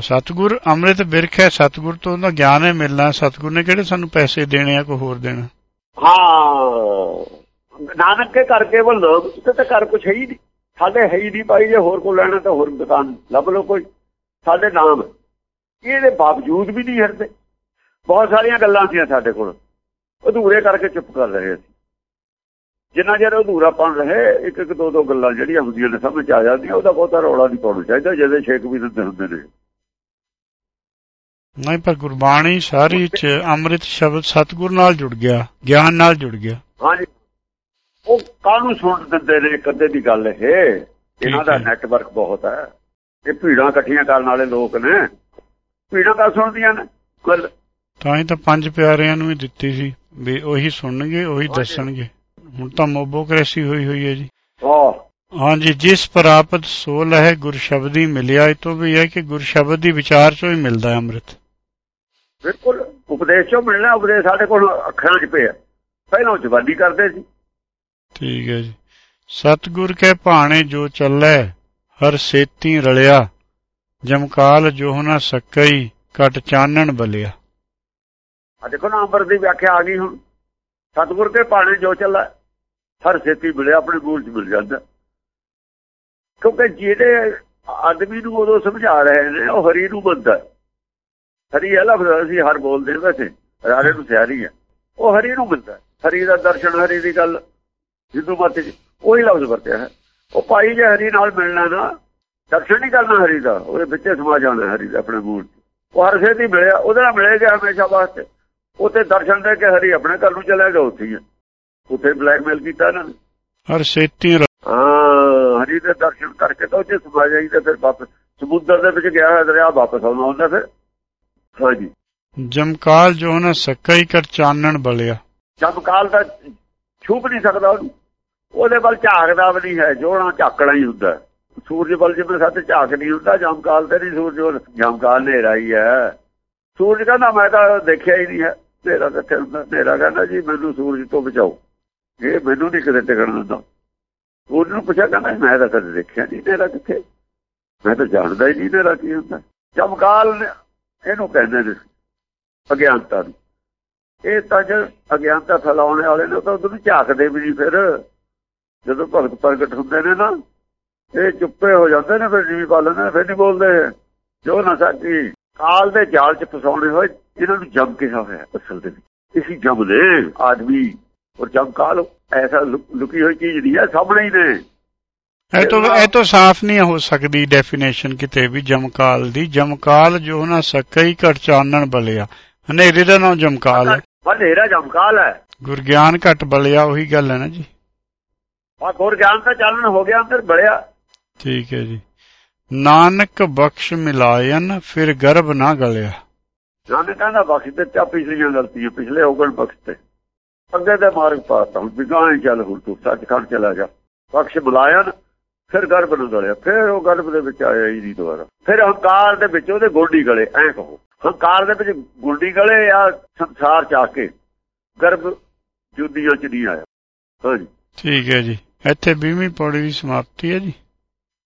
ਸਤਿਗੁਰ ਅੰਮ੍ਰਿਤ ਬਿਰਖ ਹੈ, ਸਤਿਗੁਰ ਤੋਂ ਉਹਦਾ ਗਿਆਨ ਹੈ ਮਿਲਣਾ। ਸਤਿਗੁਰ ਨੇ ਕਿਹੜੇ ਸਾਨੂੰ ਪੈਸੇ ਦੇਣੇ ਆ, ਕੋਈ ਹੋਰ ਦੇਣਾ? ਹਾਂ, ਨਾਨਕ ਕੇ ਕਰ ਕੇਵਲ ਲੋਕ ਤੇ ਤਾਂ ਕਰ ਕੁਛ ਹੈ ਹੀ ਨਹੀਂ। ਸਾਡੇ ਹੈ ਹੀ ਨਹੀਂ ਭਾਈ ਜੇ ਹੋਰ ਕੋ ਲੈਣਾ ਤਾਂ ਹੋਰ ਦੁਕਾਨ, ਲੱਭ ਲਓ ਕੋਈ। ਸਾਡੇ ਨਾਮ ਇਹਦੇ ਬਾਵਜੂਦ ਵੀ ਨਹੀਂ ਹਟਦੇ। ਬਹੁਤ ਸਾਰੀਆਂ ਗੱਲਾਂ ਸੀ ਸਾਡੇ ਕੋਲ। ਅਧੂਰੇ ਕਰਕੇ ਚੁੱਪ ਕਰ ਰਹੇ ਸੀ। ਜਿੰਨਾ ਚਿਰ ਅਧੂਰਾ ਪਣ ਰਹੇ ਇੱਕ ਇੱਕ ਦੋ ਦੋ ਗੱਲਾਂ ਜਿਹੜੀਆਂ ਹੁੰਦੀਆਂ ਨੇ ਸਮਝ ਆ ਜਾਂਦੀਆਂ, ਉਹਦਾ ਬਹੁਤਾ ਰੌਲਾ ਨਹੀਂ ਪਾਉਣਾ ਚਾਹੀਦਾ। ਜਿਹਦੇ ਛੇਕ ਵੀ ਦਿੰਦੇ ਹੁੰਦੇ ਨੇ। ਨਹੀਂ ਪਰ ਗੁਰਬਾਣੀ ਸਾਰੀ ਚ ਅੰਮ੍ਰਿਤ ਸ਼ਬਦ ਸਤਿਗੁਰ ਨਾਲ ਜੁੜ ਗਿਆ ਗਿਆਨ ਨਾਲ ਜੁੜ ਗਿਆ। ਹਾਂਜੀ। ਉਹ ਕਾਹਨੂੰ ਸੁਣ ਦਿੰਦੇ ਨੇ ਕਦੇ ਦੀ ਗੱਲ ਇਹ। ਇਹਨਾਂ ਦਾ ਨੈਟਵਰਕ ਬਹੁਤ ਹੈ। ਇਹ ਭੀੜਾਂ ਇਕੱਠੀਆਂ ਕਰਨ ਵਾਲੇ ਲੋਕ ਨੇ। ਭੀੜਾਂ ਤਾਂ ਸੁਣਦੀਆਂ ਨੇ ਗੱਲ ਤਾਂ ਹੀ ਤਾਂ ਪੰਜ ਪਿਆਰਿਆਂ ਨੂੰ ਹੀ ਦਿੱਤੀ ਸੀ ਵੀ ਉਹੀ ਸੁਣਨਗੇ ਉਹੀ ਦੱਸਣਗੇ। ਹੁਣ ਤਾਂ ਮੋਬੋਕ੍ਰੇਸੀ ਹੋਈ ਹੋਈ ਹੈ ਜੀ। ਹਾਂਜੀ ਜਿਸ ਪ੍ਰਾਪਤ ਸੋ ਲਹਿ ਗੁਰ ਸ਼ਬਦੀ ਮਿਲਿਆ ਇਹ ਤੋਂ ਵੀ ਹੈ ਕਿ ਗੁਰ ਸ਼ਬਦ ਦੀ ਵਿਚਾਰ ਚੋਂ ਹੀ ਮਿਲਦਾ ਹੈ ਅੰਮ੍ਰਿਤ। ਬਿਲਕੁਲ ਉਪਦੇਸ਼ ਚੋਂ ਮਿਲਣਾ ਉਪਦੇਸ਼ ਸਾਡੇ ਕੋਲ ਅੱਖਰਾਂ 'ਚ ਪਿਆ। ਪਹਿਲਾਂ ਜ਼ਬਾਨੀ ਕਰਦੇ ਸੀ। ਠੀਕ ਹੈ ਜੀ। ਸਤਗੁਰ ਕੇ ਭਾਣੇ ਜੋ ਚੱਲੈ ਹਰ ਸੇਤੀ ਰਲਿਆ। ਜਮਕਾਲ ਜੋ ਨਾ ਸਕਈ ਕਟ ਚਾਨਣ ਬਲਿਆ। ਆ ਦੇਖੋ ਨਾ ਅੰਬਰ ਦੀ ਵਿਆਖਿਆ ਆ ਗਈ ਹੁਣ। ਸਤਿਗੁਰ ਕੇ ਪਾਣੇ ਜੋ ਚੱਲਾ ਹਰ ਛੇਤੀ ਮਿਲਿਆ ਆਪਣੇ ਮੂਲ 'ਚ ਮਿਲ ਜਾਂਦਾ। ਕਿਉਂਕਿ ਜਿਹੜੇ ਆਦਮੀ ਨੂੰ ਉਦੋਂ ਸਮਝਾ ਰਹੇ ਨੇ ਉਹ ਹਰੀ ਨੂੰ ਬੰਦਾ ਹਰੀ ਹੈ ਲਫ਼ਜ਼ ਅਸੀਂ ਹਰ ਬੋਲਦੇ ਹਾਂ ਵੈਸੇ ਰਾਰੇ ਨੂੰ ਸਿਆਰੀ ਹੈ। ਉਹ ਹਰੀ ਨੂੰ ਮਿਲਦਾ ਹਰੀ ਦਾ ਦਰਸ਼ਨ ਹਰੀ ਦੀ ਗੱਲ ਜਿੱਦੂ ਮਤ ਜੀ ਉਹੀ ਲਫ਼ਜ਼ ਵਰਤਿਆ ਹੈ। ਉਹ ਭਾਈ ਜੇ ਹਰੀ ਨਾਲ ਮਿਲਣਾ ਨਾ ਦਰਸ਼ਨ ਨਹੀਂ ਕਰਨਾ ਹਰੀ ਦਾ ਉਹਦੇ ਵਿੱਚੇ ਸਮਾ ਜਾਣਾ ਹਰੀ ਦਾ ਆਪਣੇ ਮੂਲ ਉਹ ਹਰ ਛੇਤੀ ਮਿਲਿਆ ਉਹਦੇ ਨਾਲ ਮਿਲੇਗਾ ਹਮੇਸ਼ਾ ਵਾਸਤੇ। ਉੱਥੇ ਦਰਸ਼ਨ ਦੇ ਕੇ ਹਰੀ ਆਪਣੇ ਘਰ ਨੂੰ ਚਲੇ ਗਿਆ ਉੱਥੇ ਹੀ ਉੱਥੇ ਬਲੈਕਮੇਲ ਕੀਤਾ ਇਹਨਾਂ ਨੇ। ਹਰ ਸੇਤੀ ਹਾਂ ਹਰੀ ਦੇ ਦਰਸ਼ਨ ਕਰਕੇ ਤਾਂ ਉੱਥੇ ਸਮਾ ਜਾਈਦਾ ਫਿਰ ਵਾਪਸ ਸਮੁੰਦਰ ਦੇ ਵਿੱਚ ਗਿਆ ਦਰਿਆ ਵਾਪਸ ਆਉਣਾ ਹੁੰਦਾ ਫਿਰ। ਹਾਂਜੀ। ਜਮਕਾਲ ਜੋ ਨਾ ਸਕਈ ਕਟ ਚਾਨਣ ਬਲਿਆ। ਜਮਕਾਲ ਦਾ ਛੂਪ ਨਹੀਂ ਸਕਦਾ ਉਹਨੂੰ। ਉਹਦੇ ਵੱਲ ਝਾਕਦਾ ਵੀ ਨਹੀਂ ਹੈ ਜੋਣਾ ਝਾਕਣਾ ਹੀ ਹੁੰਦਾ। ਹੈ। ਸੂਰਜ ਵੱਲ ਜਿਵੇਂ ਸੱਤ ਝਾਕ ਨਹੀਂ ਹੁੰਦਾ ਜਮਕਾਲ ਤੇ ਨਹੀਂ ਸੂਰਜ ਜਮਕਾਲ ਹਨੇਰਾ ਹੀ ਹੈ। ਸੂਰਜ ਕਹਿੰਦਾ ਮੈਂ ਤਾਂ ਦੇਖਿਆ ਹੀ ਨਹੀਂ ਹੈ। ਹਨੇਰਾ ਕਿੱਥੇ ਹੁੰਦਾ। ਹਨੇਰਾ ਕਹਿੰਦਾ ਜੀ ਮੈਨੂੰ ਸੂਰਜ ਤੋਂ ਬਚਾਓ। ਇਹ ਮੈਨੂੰ ਨਹੀਂ ਕਿਤੇ ਟਿਕਣ ਦਿੰਦਾ। ਸੂਰਜ ਨੂੰ ਪੁੱਛਿਆ ਕਹਿੰਦਾ ਮੈਂ ਤਾਂ ਕਦੇ ਦੇਖਿਆ ਨਹੀਂ ਹਨੇਰਾ ਕਿੱਥੇ? ਮੈਂ ਤਾਂ ਜਾਣਦਾ ਹੀ ਨਹੀਂ ਹਨੇਰਾ ਕੀ ਹੁੰਦਾ। ਜਮਕਾਲ ਨੇ- ਇਹਨੂੰ ਕਹਿੰਦੇ ਨੇ ਅਗਿਆਨਤਾ ਨੂੰ। ਇਹ ਤਾਂ ਜੇ ਅਗਿਆਨਤਾ ਫੈਲਾਉਣ ਵਾਲੇ ਨੇ ਤਾਂ ਉਹਨੂੰ ਝਾਕਦੇ ਵੀ ਨਹੀਂ ਫਿਰ। ਜਦੋਂ ਭਗਤ ਪ੍ਰਗਟ ਹੁੰਦੇ ਨੇ ਨਾ, ਇਹ ਚੁੱਪੇ ਹੋ ਜਾਂਦੇ ਨੇ ਫਿਰ ਜਿਵੇਂ ਪਾਲਣ ਫਿਰ ਨਹੀਂ ਬੋਲਦੇ। ਜੋ ਨਾ ਸਾਡੀ ਕਾਲ ਦੇ ਜਾਲ 'ਚ ਫਸਾਉਣੇ ਹੋਏ, ਇਹਨਾਂ ਨੂੰ ਜਮ ਕਿਹਾ ਹੋਇਆ ਅਸਲ ਦੇ ਵਿੱਚ। ਇਸੀ ਜਮ ਦੇ ਆਦਮੀ। ਔਰ ਜਮ ਕਾਲ ਐਸਾ ਲੁਕੀ ਹੋਈ ਚੀਜ਼ ਨਹੀਂ ਹੈ, ਸਾਹਮਣੇ ਹੀ ਨੇ। ਇਹ ਤੋਂ ਇਹ ਤੋਂ ਸਾਫ਼ ਨਹੀਂ ਹੋ ਸਕਦੀ ਡੈਫੀਨੇਸ਼ਨ ਕਿਤੇ ਵੀ ਜਮਕਾਲ ਦੀ। ਜਮਕਾਲ ਜੋ ਨਾ ਸਕਈ ਘਟ ਚਾਨਣ ਬਲਿਆ। ਹਨੇਰੇ ਦਾ ਨਾਮ ਜਮਕਾਲ। ਹੈ ਹਨੇਰਾ ਜਮਕਾਲ ਹੈ। ਗੁਰਗਿਆਨ ਘਟ ਬਲਿਆ ਉਹੀ ਗੱਲ ਹੈ ਨਾ ਜੀ। ਆ ਗੁਰ ਗਿਆਨ ਤਾਂ ਚਾਲਣ ਹੋ ਗਿਆ ਅੰਦਰ ਬੜਿਆ ਠੀਕ ਹੈ ਜੀ। ਨਾਨਕ ਬਖਸ਼ ਮਿਲਾਇਨ ਫਿਰ ਗਰਭ ਨਾ ਗਲਿਆ। ਨਾਨਕ ਕਹਿੰਦਾ ਬਖਸ਼ ਦਿੱਤਾ ਪਿਛਲੀਆਂ ਗਲਤੀਆਂ ਪਿਛਲੇ ਔਗਣ ਬਖਸ਼ ਤੇ। ਅੱਗੇ ਦੇ ਮਾਰਗ ਪਾਤਾ ਹੁਣ ਵਿਗਾਂ ਚੱਲ ਹੁਣ ਤੂੰ ਸੱਚਖੰਡ ਚਲਾ ਜਾ। ਬਖਸ਼ ਬੁਲਾਇਆ ਫਿਰ ਗਰਭ ਨੂੰ ਗਲਿਆ ਫਿਰ ਉਹ ਗਰਭ ਦੇ ਵਿੱਚ ਆਇਆ ਹੀ ਨਹੀਂ ਦੁਬਾਰਾ ਫਿਰ ਹੰਕਾਰ ਦੇ ਵਿੱਚ ਉਹਦੇ ਗੋਡੀ ਗਲੇ, ਐ ਕਹੋ। ਹੰਕਾਰ ਦੇ ਵਿੱਚ ਗੁੰਡੀ ਗਲੇ ਆ ਸੰਸਾਰ ਚ ਆ ਕੇ, ਗਰਭ ਜੁਦੀਆਂ ਚ ਨਹੀਂ ਆਇਆ। ਹਾਂਜੀ। ਠੀਕ ਹੈ ਜੀ। ਇੱਥੇ 20ਵੀਂ ਪੌੜੀ ਦੀ ਸਮਾਪਤੀ ਹੈ ਜੀ।